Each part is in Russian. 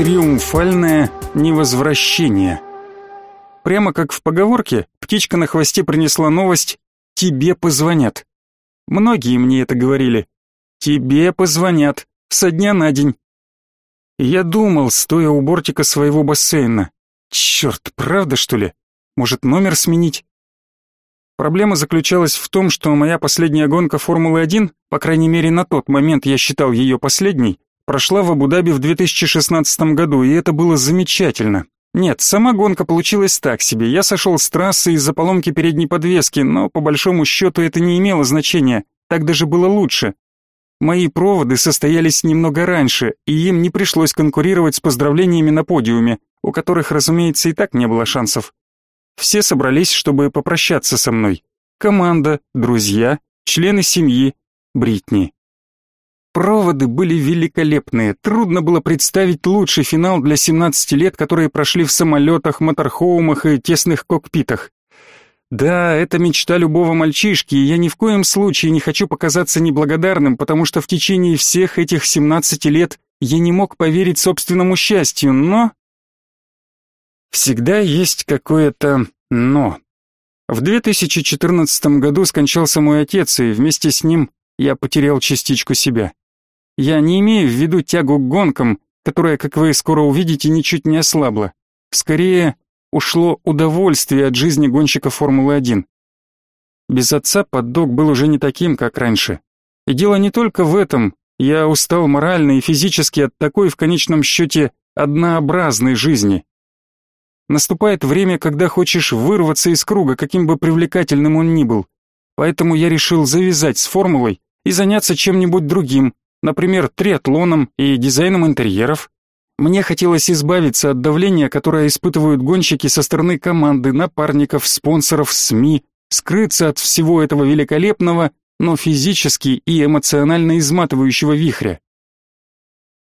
Триумфальное невозвращение. Прямо как в поговорке, птичка на хвосте принесла новость «Тебе позвонят». Многие мне это говорили. «Тебе позвонят. Со дня на день». Я думал, стоя у бортика своего бассейна. Черт, правда что ли? Может, номер сменить? Проблема заключалась в том, что моя последняя гонка Формулы-1, по крайней мере на тот момент я считал ее последней, прошла в Абу-Даби в 2016 году, и это было замечательно. Нет, сама гонка получилась так себе. Я сошел с трассы из-за поломки передней подвески, но по большому счету это не имело значения. Так даже было лучше. Мои проводы состоялись немного раньше, и им не пришлось конкурировать с поздравлениями на подиуме, у которых, разумеется, и так не было шансов. Все собрались, чтобы попрощаться со мной. Команда, друзья, члены семьи, Бритни. Проводы были великолепные. Трудно было представить лучший финал для 17 лет, которые прошли в самолетах, моторхоумах и тесных кокпитах. Да, это мечта любого мальчишки, и я ни в коем случае не хочу показаться неблагодарным, потому что в течение всех этих 17 лет я не мог поверить собственному счастью, но... Всегда есть какое-то «но». В 2014 году скончался мой отец, и вместе с ним я потерял частичку себя. Я не имею в виду тягу к гонкам, которая, как вы скоро увидите, ничуть не ослабла. Скорее, ушло удовольствие от жизни гонщика Формулы-1. Без отца поддог был уже не таким, как раньше. И дело не только в этом. Я устал морально и физически от такой, в конечном счете, однообразной жизни. Наступает время, когда хочешь вырваться из круга, каким бы привлекательным он ни был. Поэтому я решил завязать с формулой и заняться чем-нибудь другим, например, триатлоном и дизайном интерьеров. Мне хотелось избавиться от давления, которое испытывают гонщики со стороны команды, напарников, спонсоров, СМИ, скрыться от всего этого великолепного, но физически и эмоционально изматывающего вихря.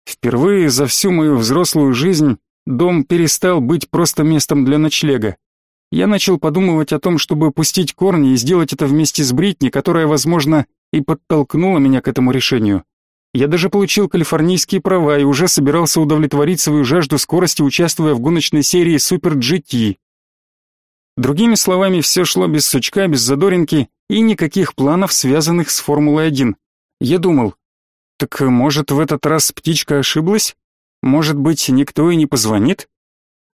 Впервые за всю мою взрослую жизнь дом перестал быть просто местом для ночлега. Я начал подумывать о том, чтобы пустить корни и сделать это вместе с Бритни, которая, возможно, и подтолкнула меня к этому решению. Я даже получил калифорнийские права и уже собирался удовлетворить свою жажду скорости, участвуя в гоночной серии Super GT. Другими словами, все шло без сучка, без задоринки и никаких планов, связанных с Формулой-1. Я думал, так может в этот раз птичка ошиблась? Может быть, никто и не позвонит?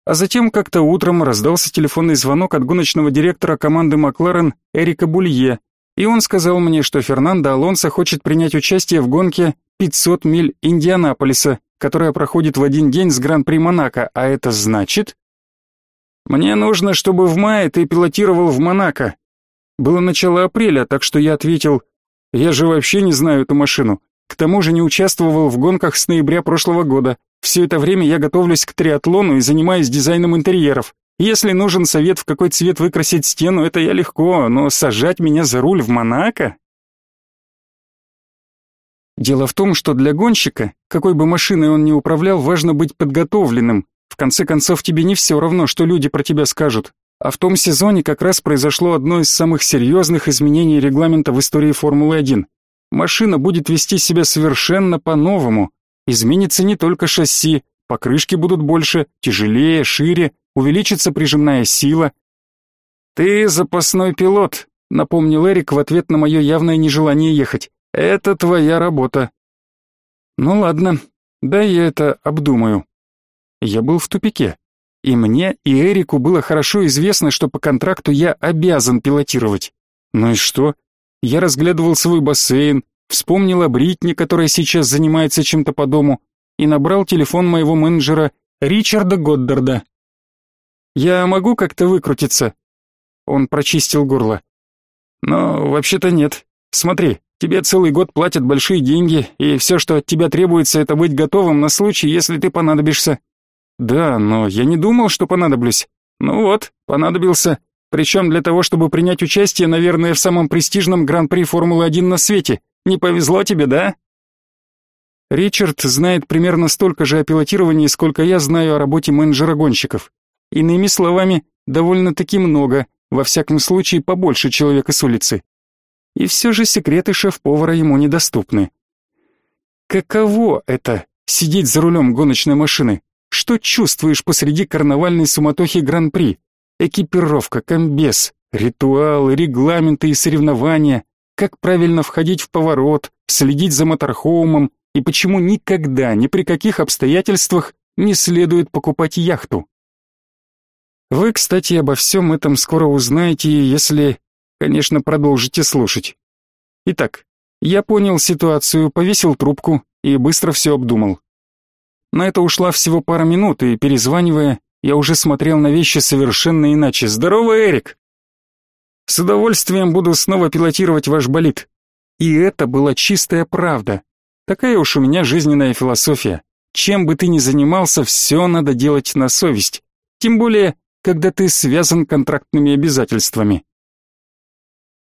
А затем как-то утром раздался телефонный звонок от гоночного директора команды Макларен Эрика Булье, и он сказал мне, что Фернандо Алонсо хочет принять участие в гонке 500 миль Индианаполиса, которая проходит в один день с Гран-при Монако, а это значит... Мне нужно, чтобы в мае ты пилотировал в Монако. Было начало апреля, так что я ответил, я же вообще не знаю эту машину. К тому же не участвовал в гонках с ноября прошлого года. Все это время я готовлюсь к триатлону и занимаюсь дизайном интерьеров. Если нужен совет, в какой цвет выкрасить стену, это я легко, но сажать меня за руль в Монако? Дело в том, что для гонщика, какой бы машиной он ни управлял, важно быть подготовленным. В конце концов, тебе не все равно, что люди про тебя скажут. А в том сезоне как раз произошло одно из самых серьезных изменений регламента в истории Формулы-1. Машина будет вести себя совершенно по-новому. Изменится не только шасси, покрышки будут больше, тяжелее, шире, увеличится прижимная сила. «Ты запасной пилот», — напомнил Эрик в ответ на мое явное нежелание ехать. Это твоя работа. Ну ладно, дай я это обдумаю. Я был в тупике. И мне, и Эрику было хорошо известно, что по контракту я обязан пилотировать. Ну и что? Я разглядывал свой бассейн, вспомнил о Бритне, которая сейчас занимается чем-то по дому, и набрал телефон моего менеджера Ричарда Годдарда. «Я могу как-то выкрутиться?» Он прочистил горло. «Но вообще-то нет. Смотри, Тебе целый год платят большие деньги, и все, что от тебя требуется, это быть готовым на случай, если ты понадобишься. Да, но я не думал, что понадоблюсь. Ну вот, понадобился. Причем для того, чтобы принять участие, наверное, в самом престижном Гран-при Формулы-1 на свете. Не повезло тебе, да? Ричард знает примерно столько же о пилотировании, сколько я знаю о работе менеджера гонщиков. Иными словами, довольно-таки много, во всяком случае побольше человека с улицы. И все же секреты шеф-повара ему недоступны. Каково это — сидеть за рулем гоночной машины? Что чувствуешь посреди карнавальной суматохи Гран-при? Экипировка, комбез, ритуалы, регламенты и соревнования, как правильно входить в поворот, следить за моторхоумом и почему никогда, ни при каких обстоятельствах не следует покупать яхту. Вы, кстати, обо всем этом скоро узнаете, если, конечно, продолжите слушать. Итак, я понял ситуацию, повесил трубку и быстро все обдумал. На это ушла всего пара минут, и, перезванивая, я уже смотрел на вещи совершенно иначе. «Здорово, Эрик!» «С удовольствием буду снова пилотировать ваш болид». И это была чистая правда. Такая уж у меня жизненная философия. Чем бы ты ни занимался, все надо делать на совесть. Тем более, когда ты связан контрактными обязательствами.